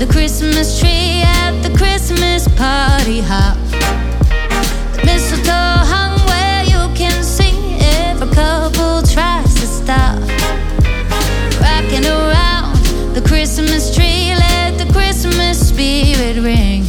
The Christmas tree at the Christmas party hop. The mistletoe hung where you can see if a couple tries to stop. Rocking around the Christmas tree, let the Christmas spirit ring.